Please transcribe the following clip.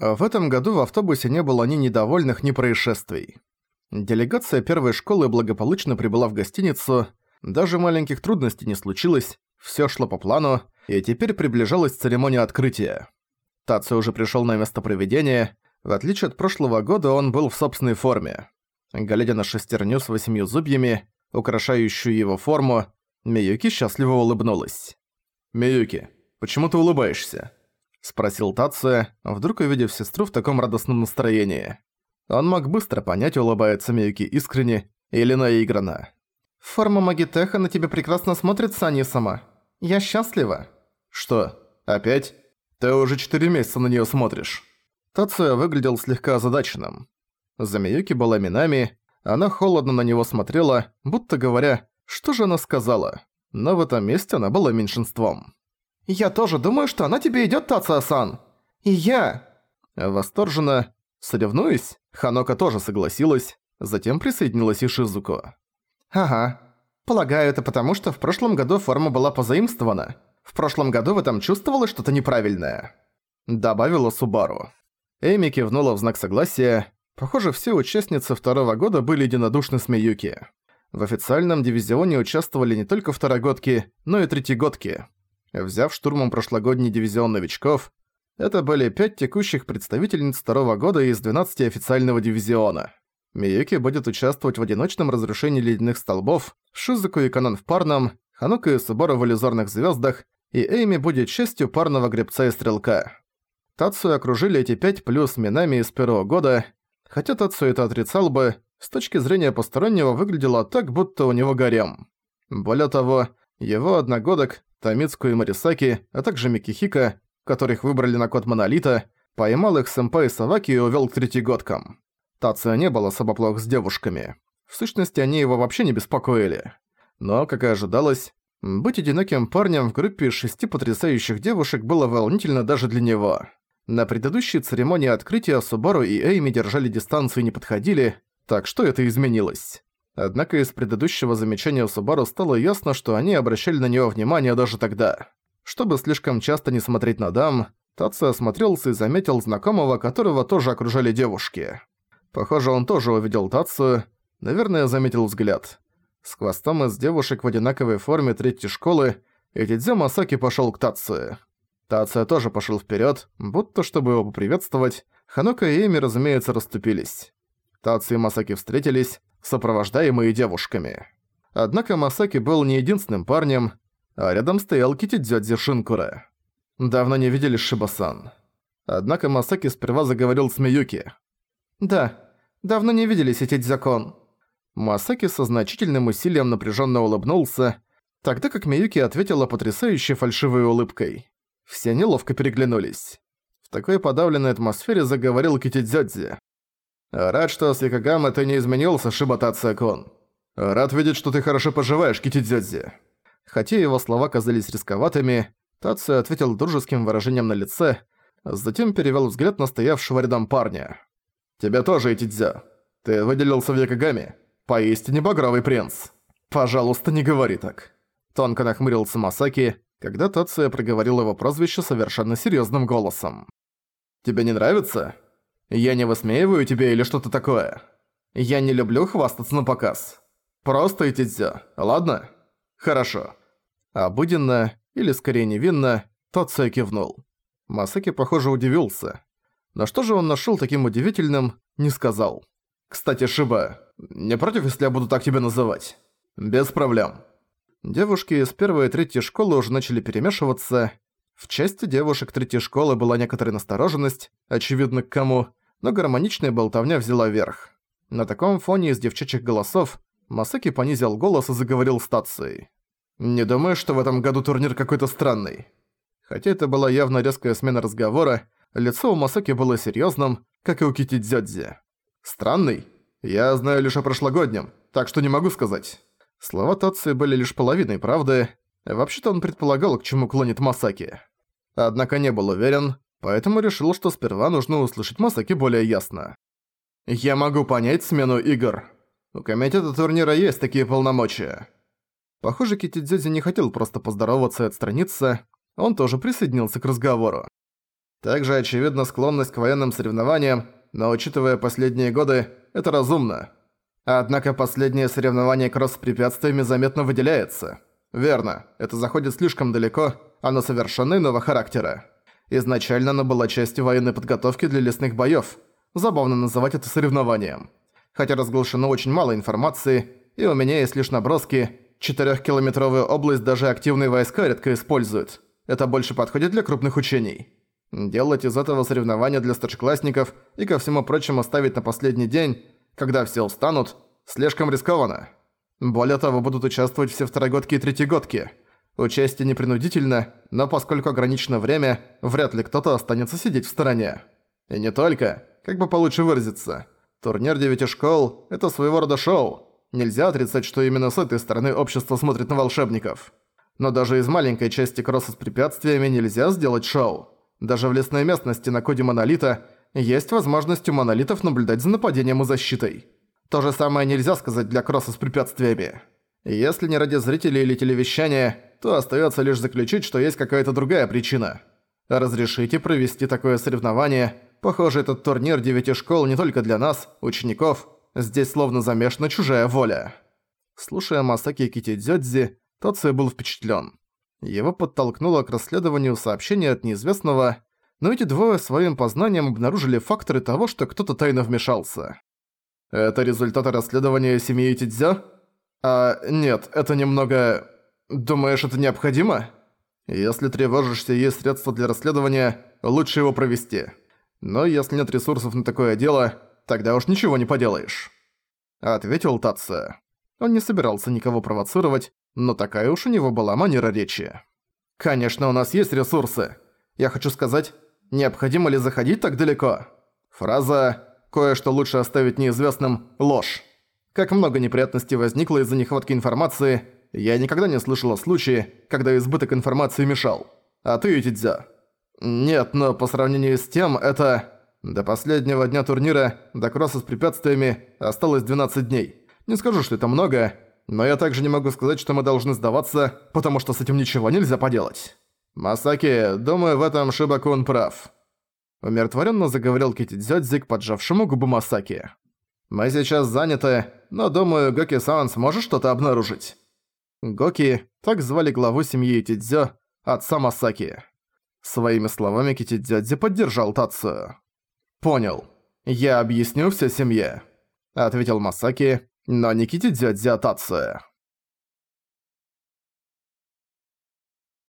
В этом году в автобусе не было ни недовольных, ни происшествий. Делегация первой школы благополучно прибыла в гостиницу, даже маленьких трудностей не случилось, всё шло по плану, и теперь приближалась церемония открытия. Тацу уже пришёл на место проведения, в отличие от прошлого года он был в собственной форме. Глядя на шестерню с восемью зубьями, украшающую его форму, Миюки счастливо улыбнулась. «Миюки, почему ты улыбаешься?» — спросил Тация, вдруг увидев сестру в таком радостном настроении. Он мог быстро понять, улыбается Миюки искренне или наигранно. «Форма Магитеха на тебе прекрасно смотрится, Анисама. Я счастлива». «Что, опять? Ты уже четыре месяца на неё смотришь». Тация выглядел слегка озадаченным. За Миюки была Минами, она холодно на него смотрела, будто говоря, что же она сказала. Но в этом месте она была меньшинством. «Я тоже думаю, что она тебе идёт, Тация-сан. И я...» Восторженно, соревнуясь, Ханока тоже согласилась, затем присоединилась и Шизуко. «Ага. Полагаю, это потому, что в прошлом году форма была позаимствована. В прошлом году в этом чувствовалось что-то неправильное», — добавила Субару. Эми кивнула в знак согласия. Похоже, все участницы второго года были единодушны с Миюки. В официальном дивизионе участвовали не только второгодки, но и третьегодки. Взяв штурмом прошлогодний дивизион новичков, это были пять текущих представительниц второго года из 12 официального дивизиона. Миюки будет участвовать в одиночном разрушении ледяных столбов, Шизуку и Канон в парном, Ханука и Субару в иллюзорных звездах, и Эйми будет частью парного гребца и стрелка. Тацию окружили эти пять плюс минами из первого года, хотя Тацу это отрицал бы, с точки зрения постороннего выглядело так, будто у него гарем. Более того, его одногодок, Тамицку и Марисаки, а также Микихика, которых выбрали на код Монолита, поймал их сэмпай Саваки и увёл к третьегодкам. Тация не был особо плох с девушками. В сущности, они его вообще не беспокоили. Но, как и ожидалось, быть одиноким парнем в группе шести потрясающих девушек было волнительно даже для него. На предыдущей церемонии открытия Субару и Эйми держали дистанцию и не подходили, так что это изменилось. Однако из предыдущего замечания Субару стало ясно, что они обращали на него внимание даже тогда. Чтобы слишком часто не смотреть на дам, Татсо осмотрелся и заметил знакомого, которого тоже окружали девушки. Похоже, он тоже увидел Тацию, наверное, заметил взгляд. С хвостом из девушек в одинаковой форме третьей школы, и Тидзё Масаки пошёл к Тацию. Тация тоже пошел вперед, будто чтобы его поприветствовать. Ханока и Эми, разумеется, расступились. Тацию и Масаки встретились, сопровождаемые девушками. Однако Масаки был не единственным парнем, а рядом стоял Китидзёдзи Шинкура. Давно не видели Шибасан. Однако Масаки сперва заговорил с Миюки. «Да, давно не виделись, Этидзякон». Масаки со значительным усилием напряженно улыбнулся, тогда как Миюки ответила потрясающей фальшивой улыбкой. Все неловко переглянулись. В такой подавленной атмосфере заговорил Китидзёдзи. «Рад, что с Якогама ты не изменился, Шибатация-кун. Рад видеть, что ты хорошо поживаешь, Китидзёдзи». Хотя его слова казались рисковатыми, Тацию ответил дружеским выражением на лице, затем перевёл взгляд на стоявшего рядом парня. «Тебя тоже, Итидзё. Ты выделился в Якогаме. Поистине багровый принц. Пожалуйста, не говори так». Тонко нахмурился Масаки, когда Тация проговорил его прозвище совершенно серьёзным голосом. «Тебе не нравится? Я не высмеиваю тебя или что-то такое. Я не люблю хвастаться на показ. Просто идти дзё, ладно? Хорошо». Обыденно, или скорее невинно, Тация кивнул. Масаки, похоже, удивился. Но что же он нашёл таким удивительным, не сказал. «Кстати, Шиба, не против, если я буду так тебя называть?» «Без проблем». Девушки из первой и третьей школы уже начали перемешиваться. В части девушек третьей школы была некоторая настороженность, очевидно к кому, но гармоничная болтовня взяла верх. На таком фоне из девчачьих голосов Масаки понизил голос и заговорил стацией. «Не думаю, что в этом году турнир какой-то странный». Хотя это была явно резкая смена разговора, лицо у Масаки было серьёзным, как и у Кити Дзёдзи. «Странный? Я знаю лишь о прошлогоднем, так что не могу сказать». Слова Тации были лишь половиной правды. Вообще-то он предполагал, к чему клонит Масаки. Однако не был уверен, поэтому решил, что сперва нужно услышать Масаки более ясно. «Я могу понять смену игр. У комитета турнира есть такие полномочия». Похоже, Китидзёдзи не хотел просто поздороваться и отстраниться, он тоже присоединился к разговору. Также очевидна склонность к военным соревнованиям, но учитывая последние годы, это разумно. Однако последнее соревнование кросс с препятствиями заметно выделяется. Верно, это заходит слишком далеко, оно совершенно иного характера. Изначально оно было частью военной подготовки для лесных боёв. Забавно называть это соревнованием. Хотя разглашено очень мало информации, и у меня есть лишь наброски, Четырехкилометровую область даже активные войска редко используют. Это больше подходит для крупных учений. Делать из этого соревнования для старшеклассников и ко всему прочему ставить на последний день, когда все устанут, слишком рискованно. Более того, будут участвовать все второгодки и третьегодки. Участие не принудительно, но поскольку ограничено время, вряд ли кто-то останется сидеть в стороне. И не только, как бы получше выразиться. Турнир девяти школ – это своего рода шоу – Нельзя отрицать, что именно с этой стороны общество смотрит на волшебников. Но даже из маленькой части кросса с препятствиями нельзя сделать шоу. Даже в лесной местности на коде Монолита есть возможность у Монолитов наблюдать за нападением и защитой. То же самое нельзя сказать для кросса с препятствиями. Если не ради зрителей или телевещания, то остается лишь заключить, что есть какая-то другая причина. Разрешите провести такое соревнование. Похоже, этот турнир девяти школ не только для нас, учеников, Здесь словно замешана чужая воля. Слушая Масаки Китидзёдзи, Тоцуя был впечатлен. Его подтолкнуло к расследованию сообщения от неизвестного, но эти двое своим познанием обнаружили факторы того, что кто-то тайно вмешался. Это результаты расследования семьи Тидзё? А нет, это немного... Думаешь, это необходимо? Если тревожишься и есть средства для расследования, лучше его провести. Но если нет ресурсов на такое дело, тогда уж ничего не поделаешь», — ответил Татце. Он не собирался никого провоцировать, но такая уж у него была манера речи. «Конечно, у нас есть ресурсы. Я хочу сказать, необходимо ли заходить так далеко?» Фраза «кое-что лучше оставить неизвестным» — ложь. Как много неприятностей возникло из-за нехватки информации, я никогда не слышал о случае, когда избыток информации мешал. А ты, Ютидзя? Нет, но по сравнению с тем, это... До последнего дня турнира, до кросса с препятствиями, осталось 12 дней. Не скажу, что это много, но я также не могу сказать, что мы должны сдаваться, потому что с этим ничего нельзя поделать. Масаки, думаю, в этом Шибакун прав. Умиротворенно заговорил Китидзёдзи к поджавшему губы Масаки. «Мы сейчас заняты, но думаю, Гоки-сан сможет что-то обнаружить». Гоки, так звали главу семьи Тидзё, отца Масаки. Своими словами Китидзёдзи поддержал Тацию. «Понял. Я объясню все семье», — ответил Масаки, но Никити Дзёдзи Тация.